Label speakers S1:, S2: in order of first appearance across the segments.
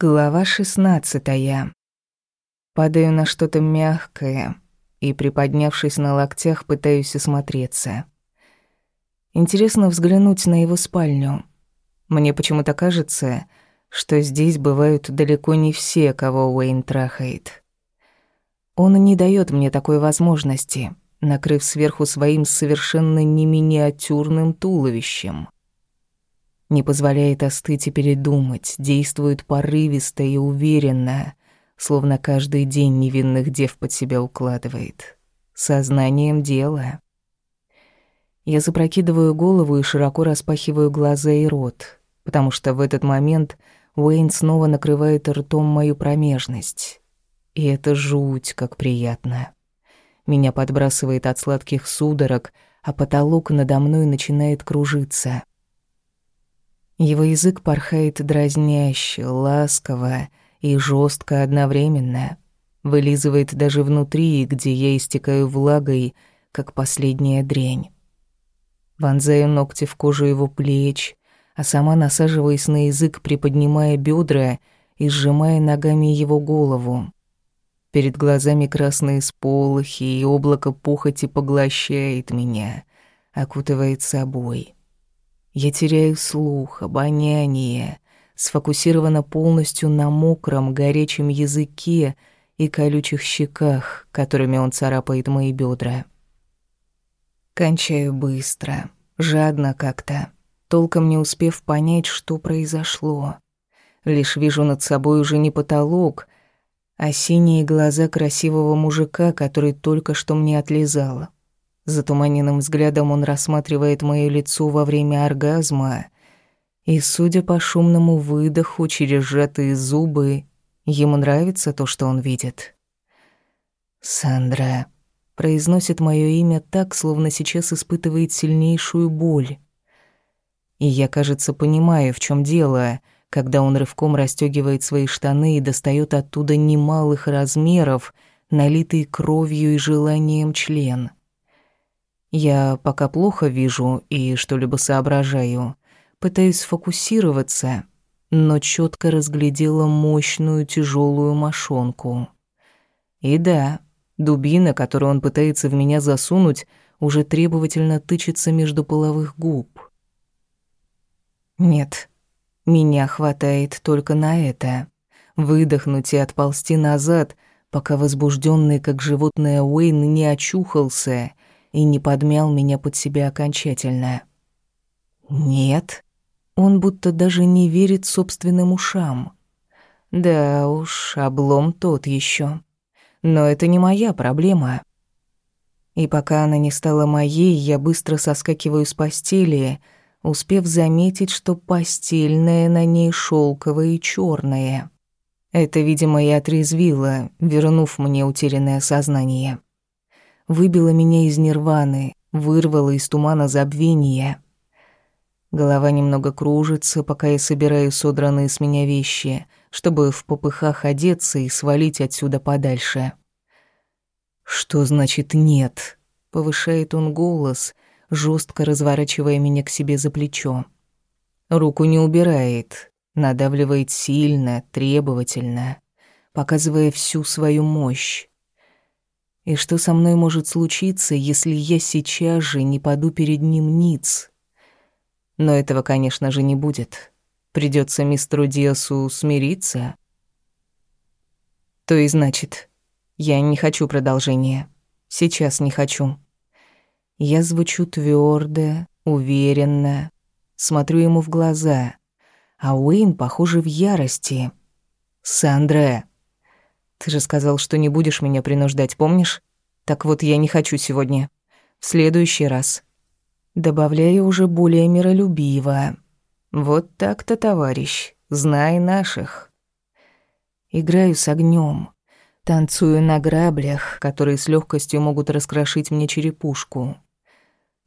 S1: Глава шестнадцатая. Падаю на что-то мягкое и, приподнявшись на локтях, пытаюсь осмотреться. Интересно взглянуть на его спальню. Мне почему-то кажется, что здесь бывают далеко не все, кого Уэйн трахает. Он не дает мне такой возможности, накрыв сверху своим совершенно не миниатюрным туловищем не позволяет остыть и передумать, действует порывисто и уверенно, словно каждый день невинных дев под себя укладывает. Сознанием дела. Я запрокидываю голову и широко распахиваю глаза и рот, потому что в этот момент Уэйн снова накрывает ртом мою промежность. И это жуть, как приятно. Меня подбрасывает от сладких судорог, а потолок надо мной начинает кружиться. Его язык порхает дразняще, ласково и жестко одновременно. Вылизывает даже внутри, где я истекаю влагой, как последняя дрянь. Вонзаю ногти в кожу его плеч, а сама насаживаясь на язык, приподнимая бедра и сжимая ногами его голову. Перед глазами красные сполохи, и облако похоти поглощает меня, окутывает собой. Я теряю слух, обоняние, сфокусирована полностью на мокром, горячем языке и колючих щеках, которыми он царапает мои бедра. Кончаю быстро, жадно как-то, толком не успев понять, что произошло. Лишь вижу над собой уже не потолок, а синие глаза красивого мужика, который только что мне отлизал. Затуманенным взглядом он рассматривает моё лицо во время оргазма, и, судя по шумному выдоху через сжатые зубы, ему нравится то, что он видит. «Сандра», произносит моё имя так, словно сейчас испытывает сильнейшую боль. И я, кажется, понимаю, в чём дело, когда он рывком расстёгивает свои штаны и достаёт оттуда немалых размеров, налитый кровью и желанием член. Я пока плохо вижу и что-либо соображаю. Пытаюсь сфокусироваться, но четко разглядела мощную тяжелую мошонку. И да, дубина, которую он пытается в меня засунуть, уже требовательно тычется между половых губ. Нет, меня хватает только на это. Выдохнуть и отползти назад, пока возбужденный как животное Уэйн не очухался и не подмял меня под себя окончательно. Нет, он будто даже не верит собственным ушам. Да уж, облом тот еще. Но это не моя проблема. И пока она не стала моей, я быстро соскакиваю с постели, успев заметить, что постельное на ней шелковое и черное. Это, видимо, и отрезвило, вернув мне утерянное сознание выбила меня из нирваны, вырвала из тумана забвения. Голова немного кружится, пока я собираю содранные с меня вещи, чтобы в попыхах одеться и свалить отсюда подальше. «Что значит нет?» — повышает он голос, жестко разворачивая меня к себе за плечо. Руку не убирает, надавливает сильно, требовательно, показывая всю свою мощь. И что со мной может случиться, если я сейчас же не паду перед ним ниц? Но этого, конечно же, не будет. Придется мистеру Диасу смириться. То и значит, я не хочу продолжения. Сейчас не хочу. Я звучу твердо, уверенно, смотрю ему в глаза, а Уэйн, похоже, в ярости. «Сандра!» Ты же сказал, что не будешь меня принуждать, помнишь? Так вот, я не хочу сегодня. В следующий раз. Добавляю уже более миролюбиво. Вот так-то, товарищ, знай наших. Играю с огнем, танцую на граблях, которые с легкостью могут раскрошить мне черепушку.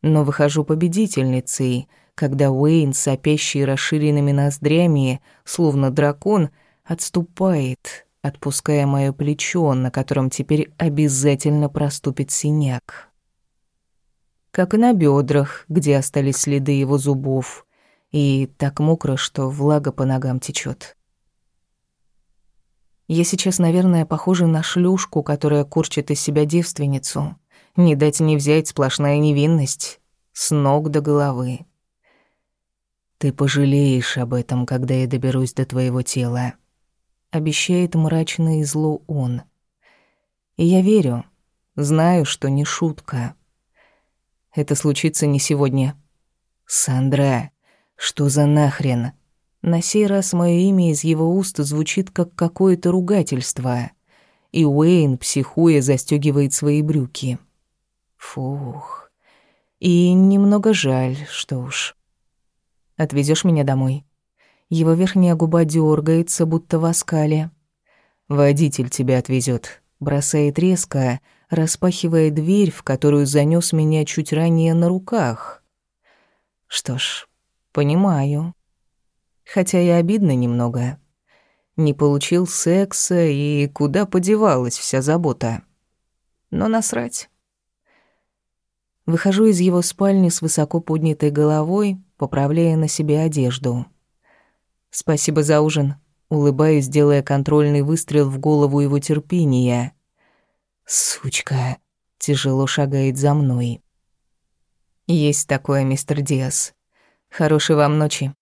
S1: Но выхожу победительницей, когда Уэйн, сопящий расширенными ноздрями, словно дракон, отступает, отпуская моё плечо, на котором теперь обязательно проступит синяк. Как и на бедрах, где остались следы его зубов, и так мокро, что влага по ногам течет. Я сейчас, наверное, похожа на шлюшку, которая курчит из себя девственницу. Не дать не взять сплошная невинность. С ног до головы. Ты пожалеешь об этом, когда я доберусь до твоего тела. Обещает мрачно и зло он. И я верю. Знаю, что не шутка. Это случится не сегодня. Сандра, что за нахрен? На сей раз мое имя из его уст звучит как какое-то ругательство. И Уэйн, психуя, застегивает свои брюки. Фух. И немного жаль, что уж. Отвезешь меня домой? Его верхняя губа дергается, будто в оскале. Водитель тебя отвезет. Бросает резко, распахивая дверь, в которую занес меня чуть ранее на руках. Что ж, понимаю. Хотя и обидно немного. Не получил секса, и куда подевалась вся забота. Но насрать. Выхожу из его спальни с высоко поднятой головой, поправляя на себе одежду. «Спасибо за ужин», улыбаясь, делая контрольный выстрел в голову его терпения. «Сучка!» — тяжело шагает за мной. «Есть такое, мистер Диас. Хорошей вам ночи».